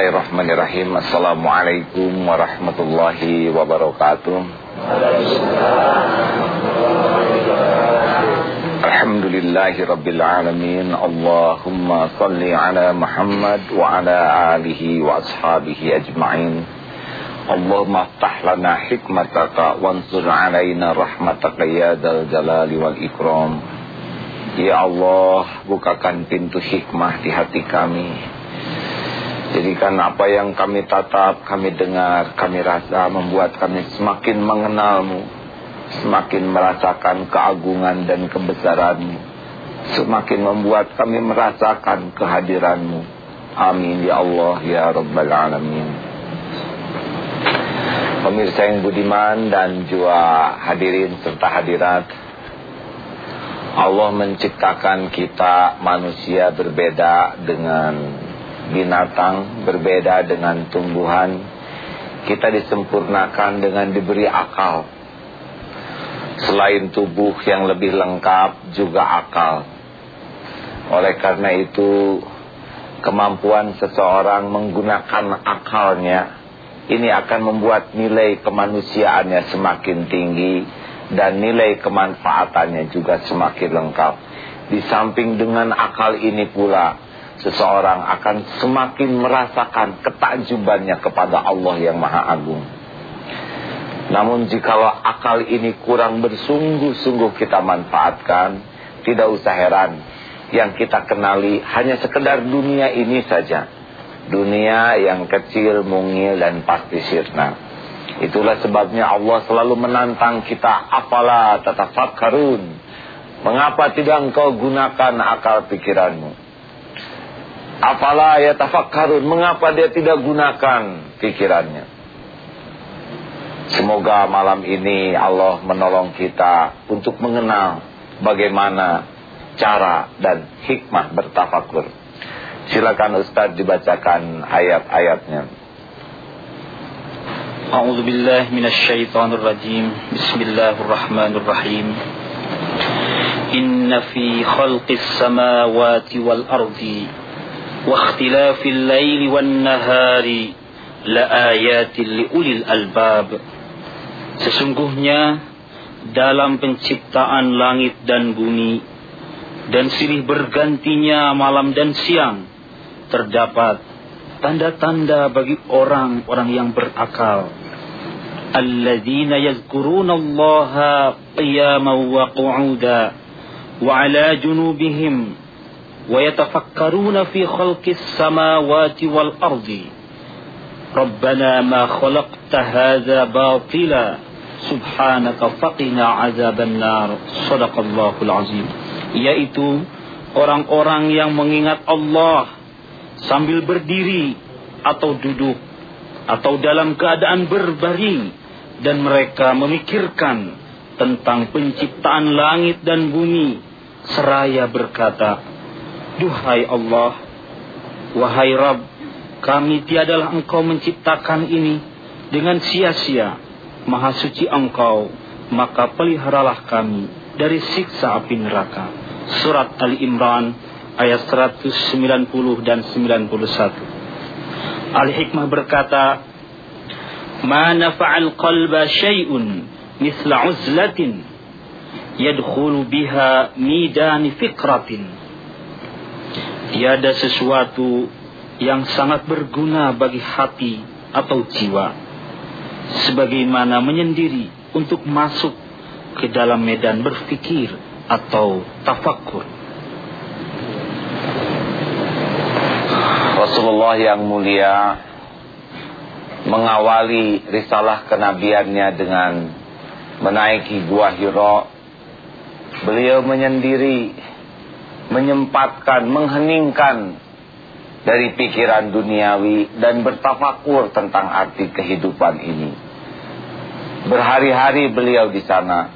Bismillahirrahmanirrahim. Assalamualaikum warahmatullahi wabarakatuh. Alhamdulillahi rabbil alamin. Allahumma salli ala Muhammad wa ala alihi wa ashabihi ajma'in. Allahumma aftah lana hikmataka wansur alaina rahmataka ya dal jalali wal ikram. Ya Allah bukakan pintu hikmah di hati kami Jadikan apa yang kami tatap, kami dengar, kami rasa membuat kami semakin mengenalmu Semakin merasakan keagungan dan kebesaranmu Semakin membuat kami merasakan kehadiranmu. Amin ya Allah ya Rabbal Alamin. Pemirsa yang budiman dan juga hadirin serta hadirat Allah menciptakan kita manusia berbeda dengan binatang berbeda dengan tumbuhan kita disempurnakan dengan diberi akal. Selain tubuh yang lebih lengkap juga akal. Oleh karena itu kemampuan seseorang menggunakan akalnya ini akan membuat nilai kemanusiaannya semakin tinggi dan nilai kemanfaatannya juga semakin lengkap. Di samping dengan akal ini pula seseorang akan semakin merasakan ketakjubannya kepada Allah yang Maha Agung. Namun jikalau akal ini kurang bersungguh-sungguh kita manfaatkan, tidak usah heran. Yang kita kenali hanya sekedar dunia ini saja. Dunia yang kecil, mungil, dan pasti sirna. Itulah sebabnya Allah selalu menantang kita, apalah tatafakkarun. Mengapa tidak engkau gunakan akal pikiranmu? Apalah ya tafakkarun, mengapa dia tidak gunakan pikirannya? Semoga malam ini Allah menolong kita untuk mengenal bagaimana cara dan hikmah bertafakur. Silakan Ustaz dibacakan ayat-ayatnya. A'udzu billahi minasyaitonir rajim. Bismillahirrahmanirrahim. Inna fi khalqis samawati wal ardi واختلاف الليل والنهار لآيات لأولي الألباب Sesungguhnya dalam penciptaan langit dan bumi dan silih bergantinya malam dan siang terdapat tanda-tanda bagi orang-orang yang berakal. Alladzina yazkuruna Allah qiyaman wa qu'uda wa ala junubihim ويتفكرون في خلق السماوات والأرض ربنا ما خلقت هذا باطلا سبحانك فقنا عذاب النار صدق الله العظيم yaitu orang-orang yang mengingat Allah sambil berdiri atau duduk atau dalam keadaan berbaring dan mereka memikirkan tentang penciptaan langit dan bumi seraya berkata Duhai Allah, wahai Rabb, kami tiadalah engkau menciptakan ini dengan sia-sia. Maha suci engkau, maka peliharalah kami dari siksa api neraka. Surat Ali Imran ayat 190 dan 91. Al-Hikmah berkata, Ma nafa'al qalba syai'un misla uzlatin yadkhulu biha midani fikratin tiada sesuatu yang sangat berguna bagi hati atau jiwa sebagaimana menyendiri untuk masuk ke dalam medan berfikir atau tafakkur. Rasulullah yang mulia mengawali risalah kenabiannya dengan menaiki gua Hira beliau menyendiri menyempatkan, mengheningkan dari pikiran duniawi dan bertafakur tentang arti kehidupan ini. Berhari-hari beliau di sana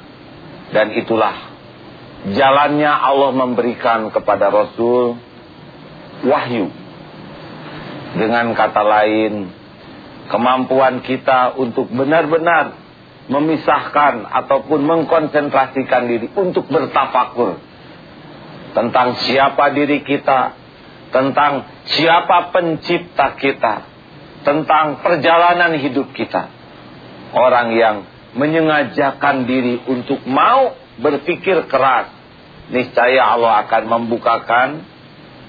dan itulah jalannya Allah memberikan kepada Rasul wahyu. Dengan kata lain, kemampuan kita untuk benar-benar memisahkan ataupun mengkonsentrasikan diri untuk bertafakur tentang siapa diri kita, tentang siapa pencipta kita, tentang perjalanan hidup kita. Orang yang menyengajakan diri untuk mau berpikir keras, niscaya Allah akan membukakan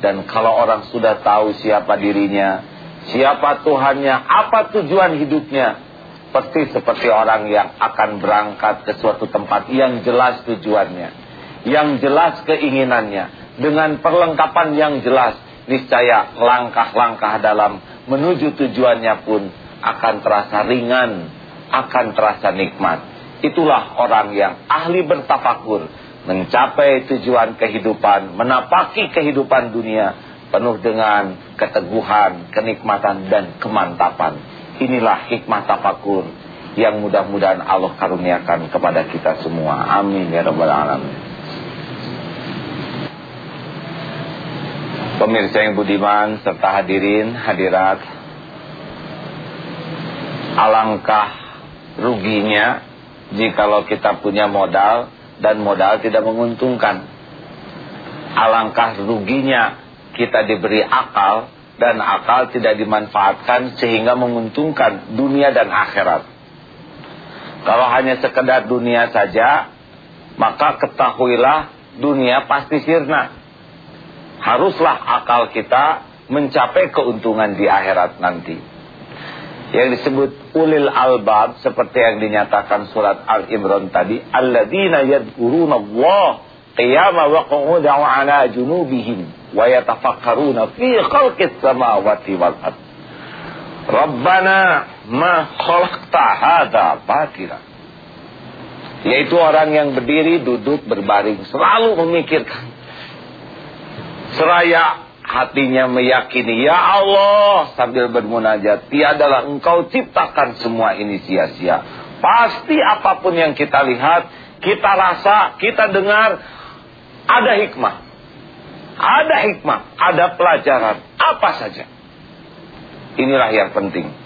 dan kalau orang sudah tahu siapa dirinya, siapa Tuhannya, apa tujuan hidupnya, seperti seperti orang yang akan berangkat ke suatu tempat yang jelas tujuannya, yang jelas keinginannya, dengan perlengkapan yang jelas, niscaya langkah-langkah dalam menuju tujuannya pun akan terasa ringan, akan terasa nikmat. Itulah orang yang ahli bertafakur, mencapai tujuan kehidupan, menapaki kehidupan dunia penuh dengan keteguhan, kenikmatan dan kemantapan. Inilah hikmah tafakur yang mudah-mudahan Allah karuniakan kepada kita semua. Amin ya rabbal alamin. Pemirsa yang budiman serta hadirin, hadirat. Alangkah ruginya jikalau kita punya modal dan modal tidak menguntungkan. Alangkah ruginya kita diberi akal dan akal tidak dimanfaatkan sehingga menguntungkan dunia dan akhirat. Kalau hanya sekedar dunia saja, maka ketahuilah dunia pasti sirna haruslah akal kita mencapai keuntungan di akhirat nanti. Yang disebut ulil albab seperti yang dinyatakan surat Al-Imran tadi, alladzina yadhkuruna Allah qiyama wa qu'udan 'ala junubihim wa yatafakkaruna fi khalqis samawati wal ard. Rabbana ma khalaqta hadza batila. Yaitu orang yang berdiri, duduk, berbaring, selalu memikirkan Seraya hatinya meyakini, Ya Allah, sambil bermunajat, tiadalah engkau ciptakan semua ini sia-sia. Pasti apa pun yang kita lihat, kita rasa, kita dengar, ada hikmah. Ada hikmah, ada pelajaran, apa saja. Inilah yang penting.